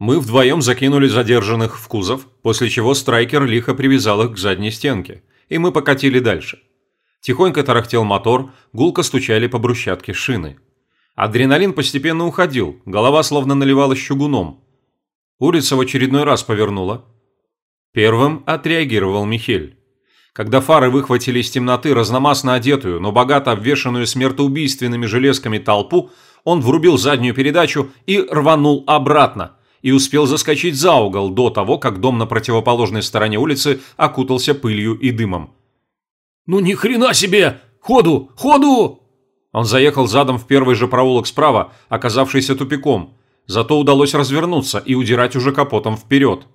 Мы вдвоем закинули задержанных в кузов, после чего страйкер лихо привязал их к задней стенке, и мы покатили дальше. Тихонько тарахтел мотор, гулко стучали по брусчатке шины. Адреналин постепенно уходил, голова словно наливалась чугуном. Улица в очередной раз повернула. Первым отреагировал Михель. Когда фары выхватили из темноты разномастно одетую, но богато обвешанную смертоубийственными железками толпу, он врубил заднюю передачу и рванул обратно, и успел заскочить за угол до того, как дом на противоположной стороне улицы окутался пылью и дымом. «Ну ни хрена себе! Ходу! Ходу!» Он заехал задом в первый же проулок справа, оказавшийся тупиком, зато удалось развернуться и удирать уже капотом вперед.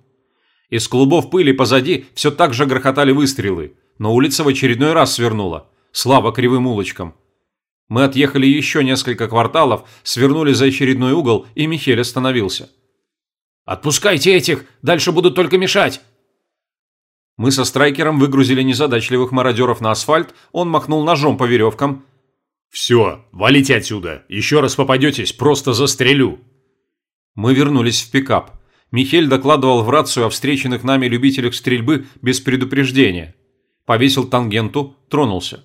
Из клубов пыли позади все так же грохотали выстрелы, но улица в очередной раз свернула. Слава кривым улочкам. Мы отъехали еще несколько кварталов, свернули за очередной угол, и Михель остановился. «Отпускайте этих! Дальше будут только мешать!» Мы со страйкером выгрузили незадачливых мародеров на асфальт, он махнул ножом по веревкам. «Все, валите отсюда! Еще раз попадетесь, просто застрелю!» Мы вернулись в пикап. Михель докладывал в рацию о встреченных нами любителях стрельбы без предупреждения. Повесил тангенту, тронулся.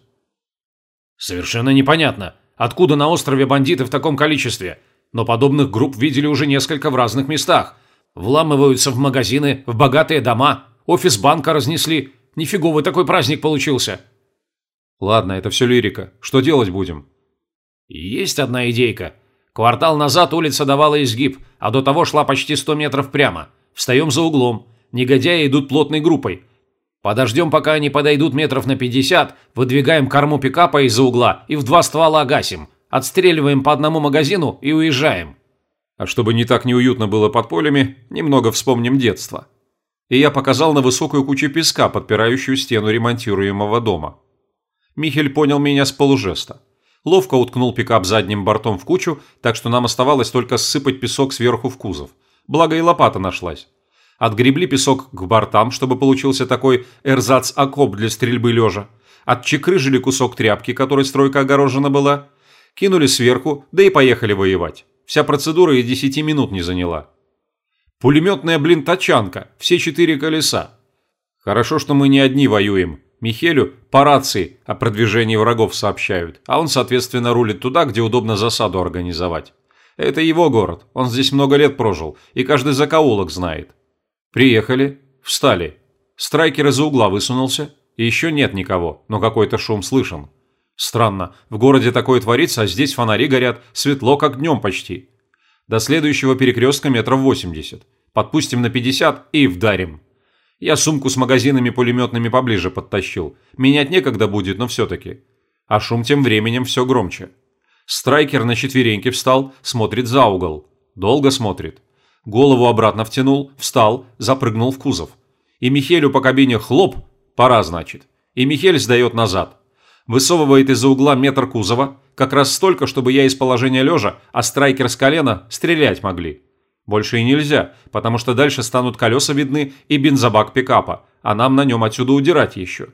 «Совершенно непонятно, откуда на острове бандиты в таком количестве, но подобных групп видели уже несколько в разных местах. Вламываются в магазины, в богатые дома, офис банка разнесли. Нифиговый такой праздник получился. Ладно, это все лирика. Что делать будем? Есть одна идейка. Квартал назад улица давала изгиб, а до того шла почти 100 метров прямо. Встаем за углом. Негодяи идут плотной группой. Подождем, пока они подойдут метров на 50, выдвигаем корму пикапа из-за угла и в два ствола гасим. Отстреливаем по одному магазину и уезжаем. А чтобы не так неуютно было под полями, немного вспомним детство. И я показал на высокую кучу песка, подпирающую стену ремонтируемого дома. Михель понял меня с полужеста. Ловко уткнул пикап задним бортом в кучу, так что нам оставалось только ссыпать песок сверху в кузов. Благо и лопата нашлась. Отгребли песок к бортам, чтобы получился такой эрзац-окоп для стрельбы лежа. Отчекрыжили кусок тряпки, которой стройка огорожена была. Кинули сверху, да и поехали воевать. Вся процедура и 10 минут не заняла. Пулеметная, блин, тачанка, все четыре колеса. Хорошо, что мы не одни воюем. Михелю по рации о продвижении врагов сообщают, а он, соответственно, рулит туда, где удобно засаду организовать. Это его город, он здесь много лет прожил, и каждый закоулок знает. Приехали, встали. Страйкер из-за угла высунулся, и еще нет никого, но какой-то шум слышен. Странно, в городе такое творится, а здесь фонари горят, светло как днем почти. До следующего перекрестка метров 80. Подпустим на 50 и вдарим. Я сумку с магазинами пулеметными поближе подтащил. Менять некогда будет, но все-таки. А шум тем временем все громче. Страйкер на четвереньке встал, смотрит за угол. Долго смотрит. Голову обратно втянул, встал, запрыгнул в кузов. И Михелю по кабине хлоп, пора значит. И Михель сдает назад высовывает из-за угла метр кузова, как раз столько, чтобы я из положения лежа, а страйкер с колена стрелять могли. Больше и нельзя, потому что дальше станут колеса видны и бензобак пикапа, а нам на нем отсюда удирать еще.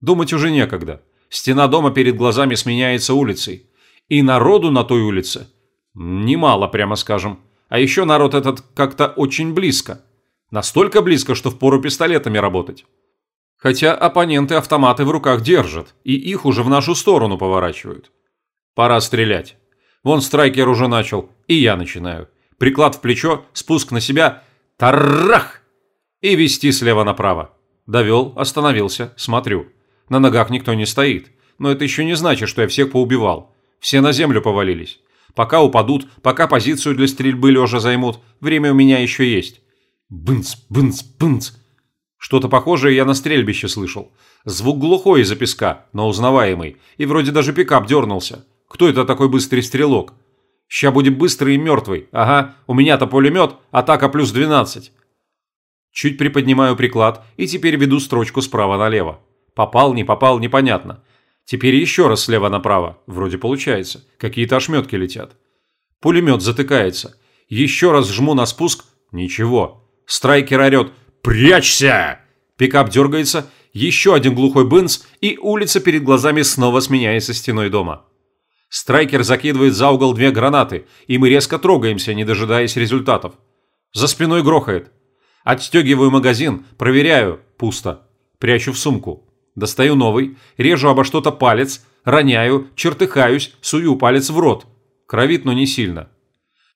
Думать уже некогда. Стена дома перед глазами сменяется улицей. И народу на той улице немало, прямо скажем. А еще народ этот как-то очень близко. Настолько близко, что впору пистолетами работать. Хотя оппоненты автоматы в руках держат, и их уже в нашу сторону поворачивают. Пора стрелять. Вон страйкер уже начал, и я начинаю. Приклад в плечо, спуск на себя, таррах! И вести слева направо. Довел, остановился, смотрю. На ногах никто не стоит. Но это еще не значит, что я всех поубивал. Все на землю повалились. Пока упадут, пока позицию для стрельбы лежа займут, время у меня еще есть. Бынц, бынц, бынц. Что-то похожее я на стрельбище слышал. Звук глухой из-за песка, но узнаваемый. И вроде даже пикап дернулся. Кто это такой быстрый стрелок? Ща будет быстрый и мертвый. Ага, у меня-то пулемет, атака плюс 12. Чуть приподнимаю приклад и теперь веду строчку справа налево. Попал, не попал, непонятно. Теперь еще раз слева направо. Вроде получается. Какие-то ошметки летят. Пулемет затыкается. Еще раз жму на спуск. Ничего. Страйкер орет «Прячься!» Пикап дергается, еще один глухой бынц, и улица перед глазами снова сменяется стеной дома. Страйкер закидывает за угол две гранаты, и мы резко трогаемся, не дожидаясь результатов. За спиной грохает. Отстегиваю магазин, проверяю. Пусто. Прячу в сумку. Достаю новый, режу обо что-то палец, роняю, чертыхаюсь, сую палец в рот. Кровит, но не сильно.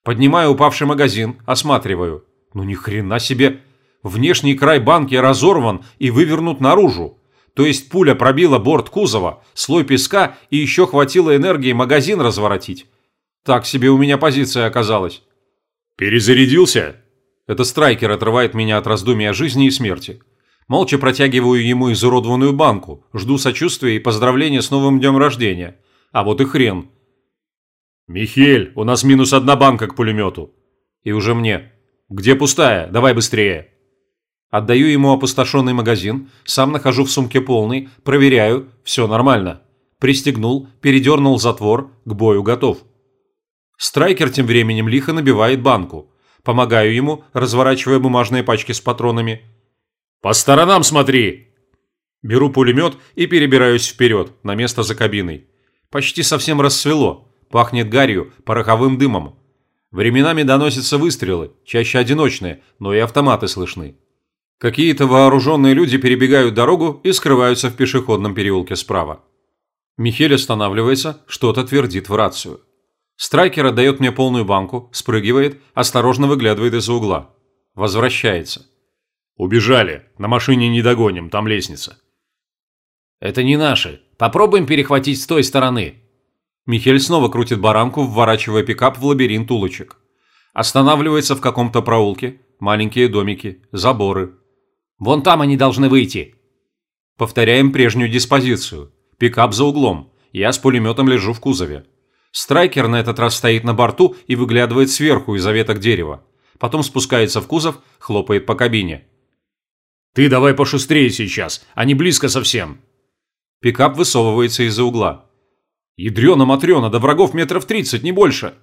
Поднимаю упавший магазин, осматриваю. Ну ни хрена себе. Внешний край банки разорван и вывернут наружу. То есть пуля пробила борт кузова, слой песка и еще хватило энергии магазин разворотить. Так себе у меня позиция оказалась. «Перезарядился?» Это страйкер отрывает меня от раздумий о жизни и смерти. Молча протягиваю ему изуродованную банку, жду сочувствия и поздравления с новым днем рождения. А вот и хрен. «Михель, у нас минус одна банка к пулемету». И уже мне. «Где пустая? Давай быстрее». Отдаю ему опустошенный магазин, сам нахожу в сумке полный, проверяю, все нормально. Пристегнул, передернул затвор, к бою готов. Страйкер тем временем лихо набивает банку. Помогаю ему, разворачивая бумажные пачки с патронами. «По сторонам смотри!» Беру пулемет и перебираюсь вперед, на место за кабиной. Почти совсем рассвело. Пахнет гарью, пороховым дымом. Временами доносятся выстрелы, чаще одиночные, но и автоматы слышны. Какие-то вооруженные люди перебегают дорогу и скрываются в пешеходном переулке справа. Михель останавливается, что-то твердит в рацию. Страйкер отдает мне полную банку, спрыгивает, осторожно выглядывает из-за угла. Возвращается. «Убежали. На машине не догоним, там лестница». «Это не наши. Попробуем перехватить с той стороны». Михель снова крутит баранку, вворачивая пикап в лабиринт улочек. Останавливается в каком-то проулке. Маленькие домики, заборы. «Вон там они должны выйти». Повторяем прежнюю диспозицию. Пикап за углом. Я с пулеметом лежу в кузове. Страйкер на этот раз стоит на борту и выглядывает сверху из-за веток дерева. Потом спускается в кузов, хлопает по кабине. «Ты давай пошустрее сейчас, они близко совсем». Пикап высовывается из-за угла. Ядрёна-матрёна, до врагов метров тридцать, не больше.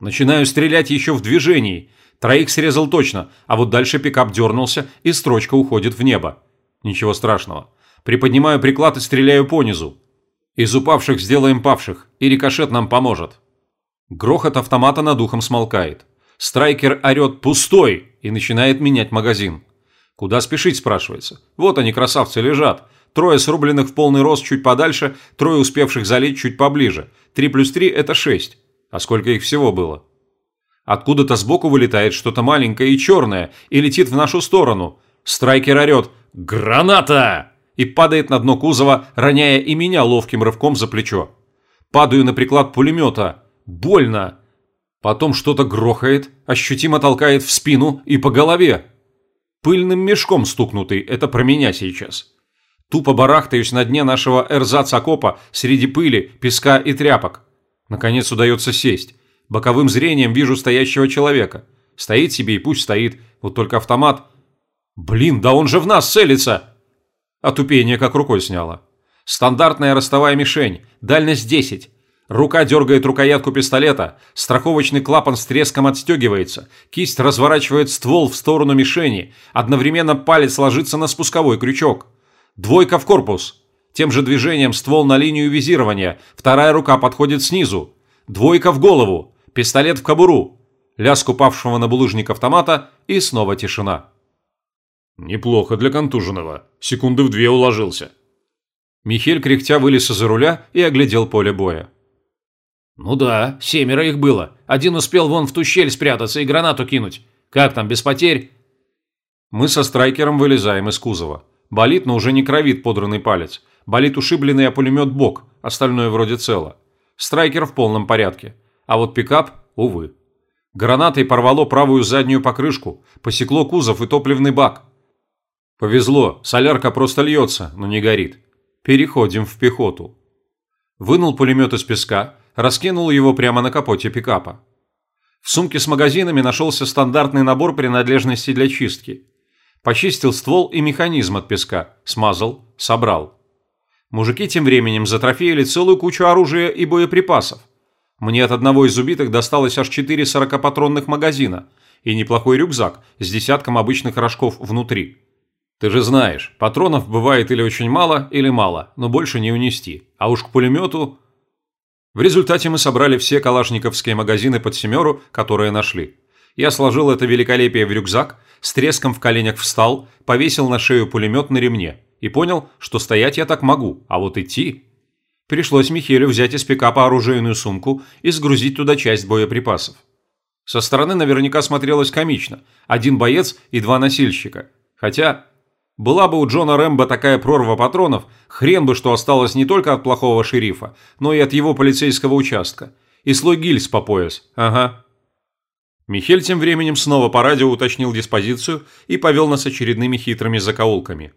Начинаю стрелять еще в движении. Троих срезал точно, а вот дальше пикап дернулся, и строчка уходит в небо. Ничего страшного. Приподнимаю приклад и стреляю по низу. Из упавших сделаем павших, и рикошет нам поможет. Грохот автомата над ухом смолкает. Страйкер орет «пустой» и начинает менять магазин. Куда спешить, спрашивается. Вот они, красавцы, лежат. Трое срубленных в полный рост чуть подальше, трое успевших залить чуть поближе. Три плюс три – это шесть. А сколько их всего было? Откуда-то сбоку вылетает что-то маленькое и черное и летит в нашу сторону. Страйкер орет «Граната!» и падает на дно кузова, роняя и меня ловким рывком за плечо. Падаю на приклад пулемета. Больно. Потом что-то грохает, ощутимо толкает в спину и по голове. Пыльным мешком стукнутый, это про меня сейчас. Тупо барахтаюсь на дне нашего эрзац-окопа среди пыли, песка и тряпок. Наконец удается сесть. Боковым зрением вижу стоящего человека. Стоит себе и пусть стоит, вот только автомат... Блин, да он же в нас целится! Отупение как рукой сняло. Стандартная ростовая мишень, дальность 10. Рука дергает рукоятку пистолета, страховочный клапан с треском отстегивается, кисть разворачивает ствол в сторону мишени, одновременно палец ложится на спусковой крючок. Двойка в корпус. Тем же движением ствол на линию визирования, вторая рука подходит снизу. Двойка в голову, пистолет в кобуру. Лязг упавшего на булыжник автомата и снова тишина. «Неплохо для контуженного. Секунды в две уложился». Михель кряхтя вылез из-за руля и оглядел поле боя. «Ну да, семеро их было. Один успел вон в ту щель спрятаться и гранату кинуть. Как там, без потерь?» Мы со страйкером вылезаем из кузова. Болит, но уже не кровит подранный палец. Болит ушибленный о пулемет бок, остальное вроде цело. Страйкер в полном порядке. А вот пикап, увы. Гранатой порвало правую заднюю покрышку, посекло кузов и топливный бак. Повезло, солярка просто льется, но не горит. Переходим в пехоту. Вынул пулемет из песка, раскинул его прямо на капоте пикапа. В сумке с магазинами нашелся стандартный набор принадлежностей для чистки. Почистил ствол и механизм от песка, смазал, собрал. Мужики тем временем затрофеяли целую кучу оружия и боеприпасов. Мне от одного из убитых досталось аж 4 40-патронных магазина и неплохой рюкзак с десятком обычных рожков внутри. Ты же знаешь, патронов бывает или очень мало, или мало, но больше не унести. А уж к пулемету... В результате мы собрали все калашниковские магазины под семеру, которые нашли. Я сложил это великолепие в рюкзак, с треском в коленях встал, повесил на шею пулемет на ремне и понял, что стоять я так могу, а вот идти... Пришлось Михелю взять из пикапа оружейную сумку и сгрузить туда часть боеприпасов. Со стороны наверняка смотрелось комично. Один боец и два носильщика. Хотя, была бы у Джона Рэмбо такая прорва патронов, хрен бы что осталось не только от плохого шерифа, но и от его полицейского участка. И слой гильз по пояс. Ага. Михель тем временем снова по радио уточнил диспозицию и повел нас очередными хитрыми закоулками.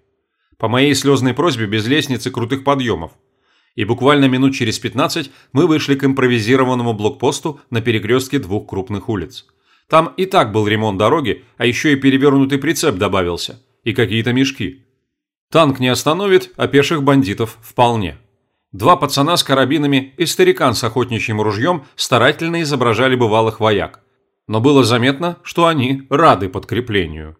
По моей слезной просьбе без лестницы крутых подъемов и буквально минут через 15 мы вышли к импровизированному блокпосту на перекрестке двух крупных улиц. Там и так был ремонт дороги, а еще и перевернутый прицеп добавился. И какие-то мешки. Танк не остановит, а пеших бандитов вполне. Два пацана с карабинами и старикан с охотничьим ружьем старательно изображали бывалых вояк. Но было заметно, что они рады подкреплению.